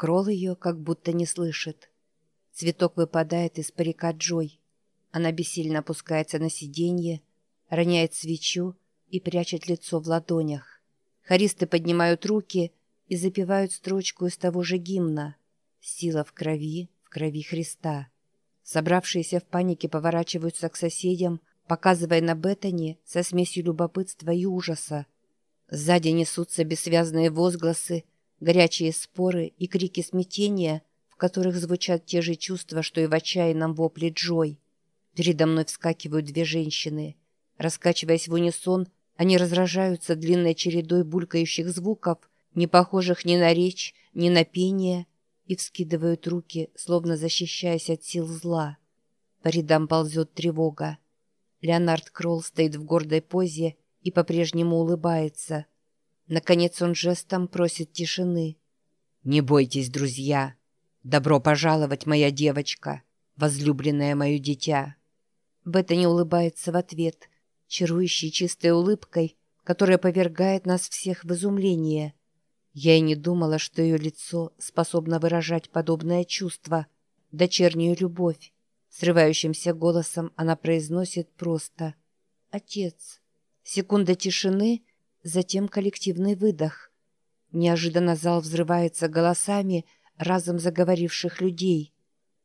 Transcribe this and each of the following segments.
Кролл ее как будто не слышит. Цветок выпадает из парика Джой. Она бессильно опускается на сиденье, роняет свечу и прячет лицо в ладонях. Хористы поднимают руки и запевают строчку из того же гимна «Сила в крови, в крови Христа». Собравшиеся в панике поворачиваются к соседям, показывая на Беттани со смесью любопытства и ужаса. Сзади несутся бессвязные возгласы, горячие споры и крики смятения, в которых звучат те же чувства, что и в отчаянном вопле Джой. Передо мной вскакивают две женщины. Раскачиваясь в унисон, они разражаются длинной чередой булькающих звуков, не похожих ни на речь, ни на пение, и вскидывают руки, словно защищаясь от сил зла. По рядам ползет тревога. Леонард Кролл стоит в гордой позе и по-прежнему улыбается. Наконец он жестом просит тишины. «Не бойтесь, друзья! Добро пожаловать, моя девочка, возлюбленное мое дитя!» Бета не улыбается в ответ, чарующей чистой улыбкой, которая повергает нас всех в изумление. Я и не думала, что ее лицо способно выражать подобное чувство, дочернюю любовь. Срывающимся голосом она произносит просто «Отец». Секунда тишины, затем коллективный выдох. Неожиданно зал взрывается голосами разом заговоривших людей.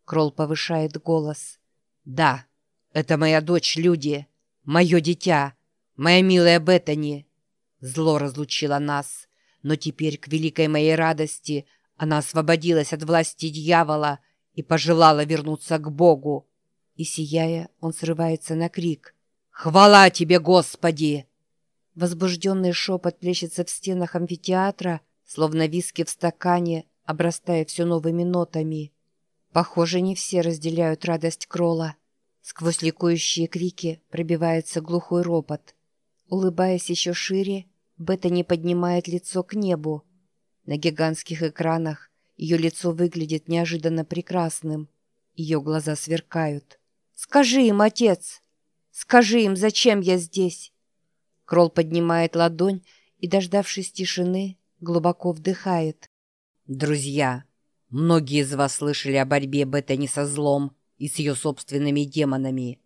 Кролл повышает голос. «Да, это моя дочь, люди, мое дитя, моя милая Беттани. Зло разлучило нас, но теперь, к великой моей радости, она освободилась от власти дьявола и пожелала вернуться к Богу. И, сияя, он срывается на крик. «Хвала тебе, Господи!» Возбужденный шепот плещется в стенах амфитеатра, словно виски в стакане, обрастая все новыми нотами. Похоже, не все разделяют радость Кролла. Сквозь ликующие крики пробивается глухой ропот. Улыбаясь еще шире, Бета не поднимает лицо к небу. На гигантских экранах ее лицо выглядит неожиданно прекрасным. Ее глаза сверкают. «Скажи им, отец!» Скажи им, зачем я здесь?» Кролл поднимает ладонь и, дождавшись тишины, глубоко вдыхает. «Друзья, многие из вас слышали о борьбе Беттани со злом и с ее собственными демонами.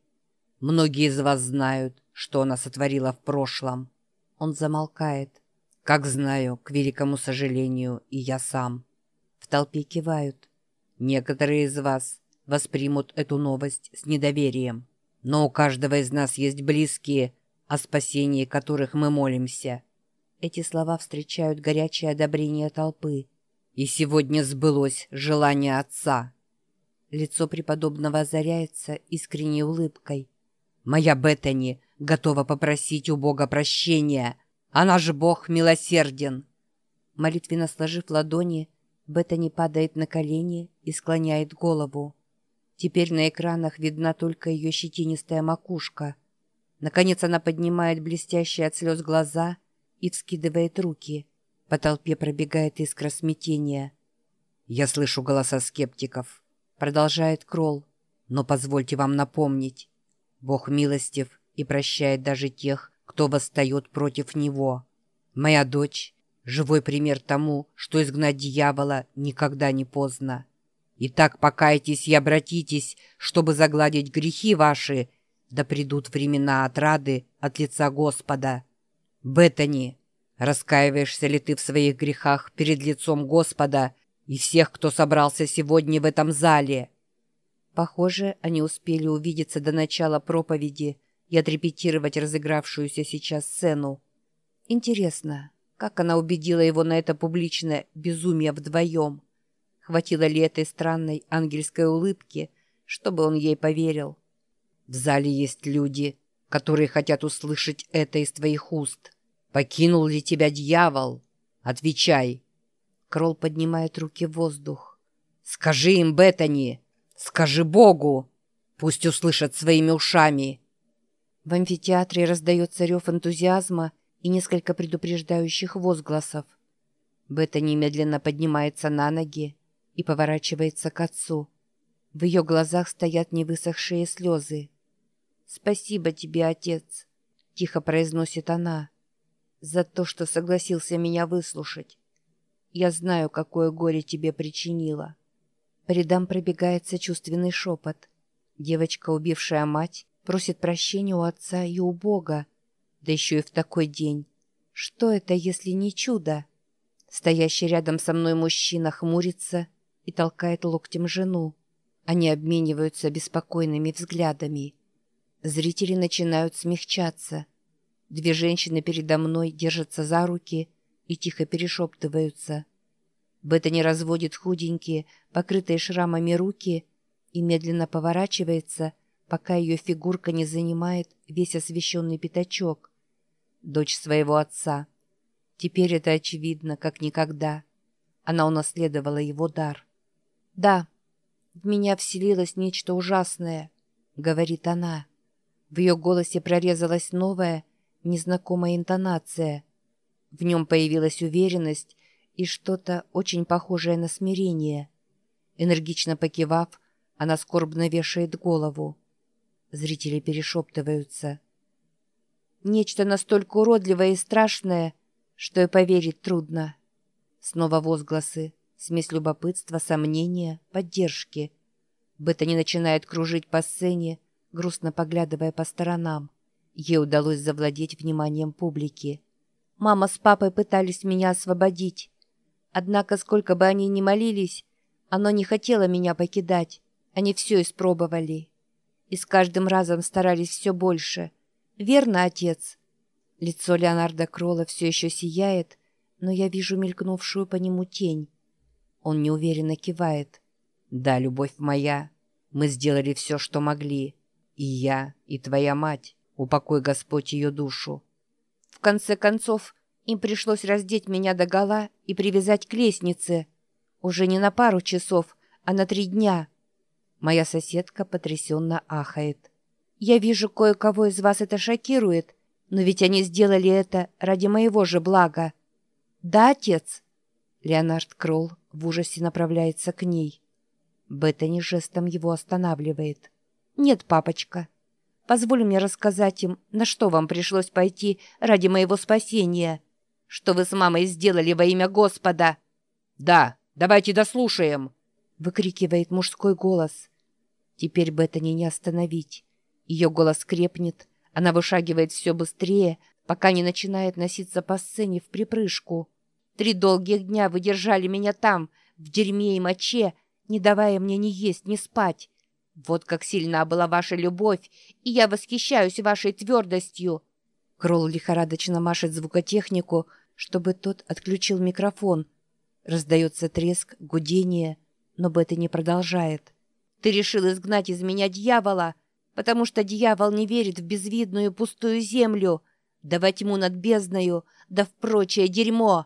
Многие из вас знают, что она сотворила в прошлом». Он замолкает. «Как знаю, к великому сожалению, и я сам». В толпе кивают. Некоторые из вас воспримут эту новость с недоверием. Но у каждого из нас есть близкие, о спасении которых мы молимся. Эти слова встречают горячее одобрение толпы. И сегодня сбылось желание Отца. Лицо преподобного озаряется искренней улыбкой. «Моя Беттани готова попросить у Бога прощения. Она же Бог милосерден». Молитвенно сложив ладони, Беттани падает на колени и склоняет голову. Теперь на экранах видна только ее щетинистая макушка. Наконец она поднимает блестящие от слез глаза и вскидывает руки. По толпе пробегает искра смятения. «Я слышу голоса скептиков», — продолжает Кролл. «Но позвольте вам напомнить. Бог милостив и прощает даже тех, кто восстает против Него. Моя дочь — живой пример тому, что изгнать дьявола никогда не поздно. Итак, покайтесь и обратитесь, чтобы загладить грехи ваши, да придут времена отрады от лица Господа. Беттани, раскаиваешься ли ты в своих грехах перед лицом Господа и всех, кто собрался сегодня в этом зале?» Похоже, они успели увидеться до начала проповеди и отрепетировать разыгравшуюся сейчас сцену. Интересно, как она убедила его на это публичное безумие вдвоем? Хватило ли этой странной ангельской улыбки, чтобы он ей поверил? В зале есть люди, которые хотят услышать это из твоих уст. Покинул ли тебя дьявол? Отвечай. Кролл поднимает руки в воздух. Скажи им, Беттани, скажи Богу. Пусть услышат своими ушами. В амфитеатре раздается рев энтузиазма и несколько предупреждающих возгласов. Бетта немедленно поднимается на ноги и поворачивается к отцу. В ее глазах стоят невысохшие слезы. «Спасибо тебе, отец», — тихо произносит она, — «за то, что согласился меня выслушать. Я знаю, какое горе тебе причинила». По рядам пробегает сочувственный шепот. Девочка, убившая мать, просит прощения у отца и у Бога. Да еще и в такой день. Что это, если не чудо? Стоящий рядом со мной мужчина хмурится и толкает локтем жену. Они обмениваются беспокойными взглядами. Зрители начинают смягчаться. Две женщины передо мной держатся за руки и тихо перешептываются. Бета разводит худенькие, покрытые шрамами руки и медленно поворачивается, пока ее фигурка не занимает весь освещенный пятачок. Дочь своего отца. Теперь это очевидно, как никогда. Она унаследовала его дар. «Да, в меня вселилось нечто ужасное», — говорит она. В ее голосе прорезалась новая, незнакомая интонация. В нем появилась уверенность и что-то очень похожее на смирение. Энергично покивав, она скорбно вешает голову. Зрители перешептываются. Нечто настолько уродливое и страшное, что и поверить трудно. Снова возгласы, смесь любопытства, сомнения, поддержки. Бета начинает кружить по сцене, грустно поглядывая по сторонам. Ей удалось завладеть вниманием публики. Мама с папой пытались меня освободить. Однако, сколько бы они ни молились, оно не хотело меня покидать. Они все испробовали. И с каждым разом старались все больше. Верно, отец? Лицо Леонарда Кролла все еще сияет, но я вижу мелькнувшую по нему тень. Он неуверенно кивает. «Да, любовь моя, мы сделали все, что могли. И я, и твоя мать. Упокой Господь ее душу». В конце концов, им пришлось раздеть меня догола и привязать к лестнице. Уже не на пару часов, а на три дня. Моя соседка потрясенно ахает. «Я вижу, кое-кого из вас это шокирует, но ведь они сделали это ради моего же блага. Да, отец?» Леонард Кролл в ужасе направляется к ней. Беттани жестом его останавливает. «Нет, папочка. Позволь мне рассказать им, на что вам пришлось пойти ради моего спасения. Что вы с мамой сделали во имя Господа?» «Да, давайте дослушаем!» — выкрикивает мужской голос. Теперь Беттани не остановить. Ее голос крепнет, она вышагивает все быстрее, пока не начинает носиться по сцене в припрыжку. Три долгих дня вы держали меня там, в дерьме и моче, не давая мне ни есть, ни спать. Вот как сильна была ваша любовь, и я восхищаюсь вашей твердостью. Кролл лихорадочно машет звукотехнику, чтобы тот отключил микрофон. Раздается треск, гудение, но Бетта не продолжает. «Ты решил изгнать из меня дьявола, потому что дьявол не верит в безвидную пустую землю, да во тьму над бездною, да в прочее дерьмо.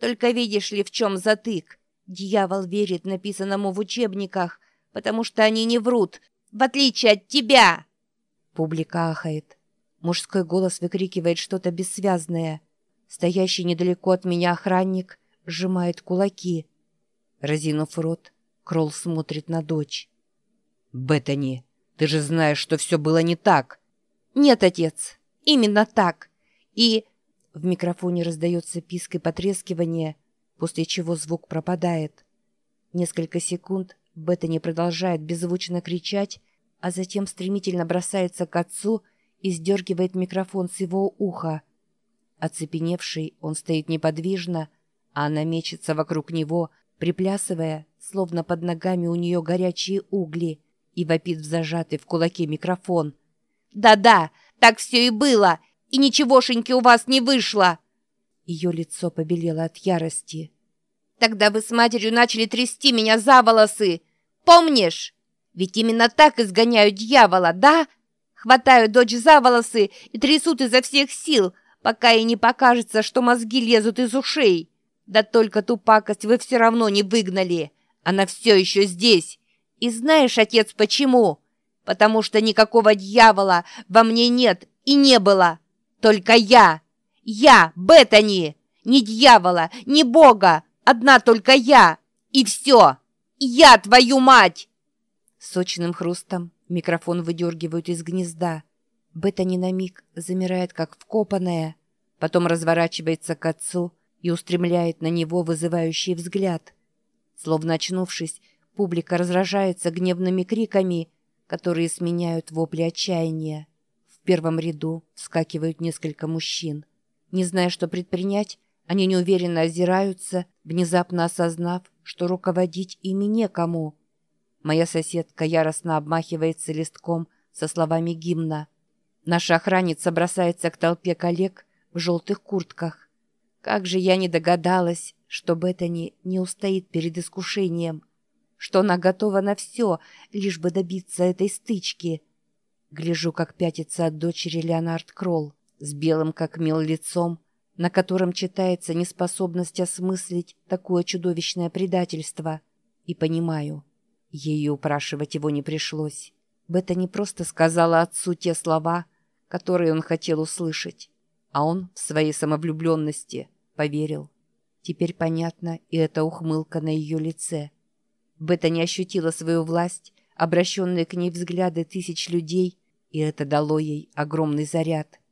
Только видишь ли, в чем затык? Дьявол верит написанному в учебниках, потому что они не врут, в отличие от тебя!» Публика ахает. Мужской голос выкрикивает что-то бессвязное. Стоящий недалеко от меня охранник сжимает кулаки. Разинув рот, Кролл смотрит на дочь. «Беттани, ты же знаешь, что все было не так!» «Нет, отец, именно так. И...» В микрофоне раздается писк и потрескивание, после чего звук пропадает. Несколько секунд Беттани продолжает беззвучно кричать, а затем стремительно бросается к отцу и сдергивает микрофон с его уха. Оцепеневший, он стоит неподвижно, а она мечется вокруг него, приплясывая, словно под ногами у нее горячие угли, и вопит в зажатый в кулаке микрофон. «Да-да, так все и было, и ничегошеньки у вас не вышло!» Ее лицо побелело от ярости. «Тогда вы с матерью начали трясти меня за волосы! Помнишь? Ведь именно так изгоняют дьявола, да? Хватают дочь за волосы и трясут изо всех сил, пока ей не покажется, что мозги лезут из ушей. Да только ту пакость вы все равно не выгнали. Она все еще здесь. И знаешь, отец, почему? Потому что никакого дьявола во мне нет и не было. Только я. Я, Беттани. Ни дьявола, ни бога. Одна только я. И все. Я твою мать!» Сочным хрустом микрофон выдергивают из гнезда. Беттани на миг замирает, как вкопанная, потом разворачивается к отцу и устремляет на него вызывающий взгляд. Словно очнувшись, публика разражается гневными криками, которые сменяют вопли отчаяния. В первом ряду вскакивают несколько мужчин. Не зная, что предпринять, они неуверенно озираются, внезапно осознав, что руководить ими некому. Моя соседка яростно обмахивается листком со словами гимна. Наша охранница бросается к толпе коллег в желтых куртках. Как же я не догадалась, что Беттани не устоит перед искушением, что она готова на все, лишь бы добиться этой стычки. Гляжу, как пятится от дочери Леонард Кролл с белым как мел лицом, на котором читается неспособность осмыслить такое чудовищное предательство. И понимаю, ей упрашивать его не пришлось. Бета не просто сказала отцу те слова, которые он хотел услышать, а он в своей самовлюбленности поверил. Теперь понятно и эта ухмылка на ее лице. Бета не ощутила свою власть, обращенные к ней взгляды тысяч людей, и это дало ей огромный заряд —